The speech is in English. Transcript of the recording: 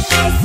oh.